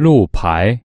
路牌。